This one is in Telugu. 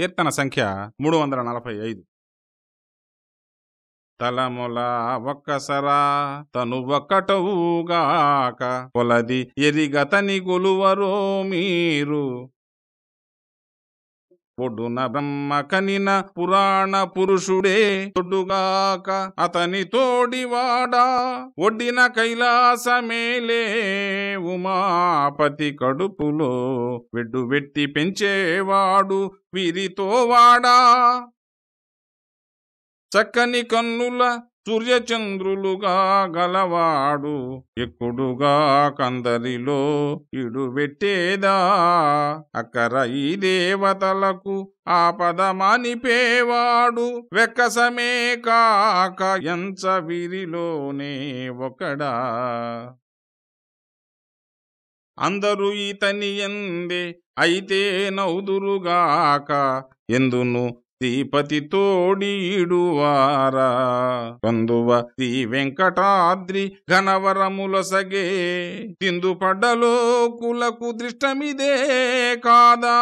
కీర్తన సంఖ్య మూడు వందల నలభై ఐదు. తలముల ఒక్కసరా తను ఒక్కటవుగాక కొలది ఎరిగతని గొలువరో మీరు. ఒడ్డున బ్రహ్మ కనిన పురాణ పురుషుడే తొడుగాక అతని తోడివాడా ఒడ్డిన కైలాసమేలే ఉమాపతి కడుపులో వెడ్డు వెట్టి పెంచేవాడు వీరితో వాడా. చక్కని కన్నుల సూర్యచంద్రులుగా గలవాడు ఎక్కుడుగా కందరిలో ఇడుబెట్టేదా అక్కర ఈ దేవతలకు ఆపదమనిపేవాడు వెక్కసమే కాక ఎంచ వీరిలోనే ఒకడా? అందరూ ఈతని ఎందే అయితే నౌదురుగాక ఎందును శ్రీపతి తోడీడువారా? కందువ శ్రీ వెంకటాద్రి ఘనవరముల సగే. తిందుపడ్డలో కులకు దృష్టమిదే కాదా?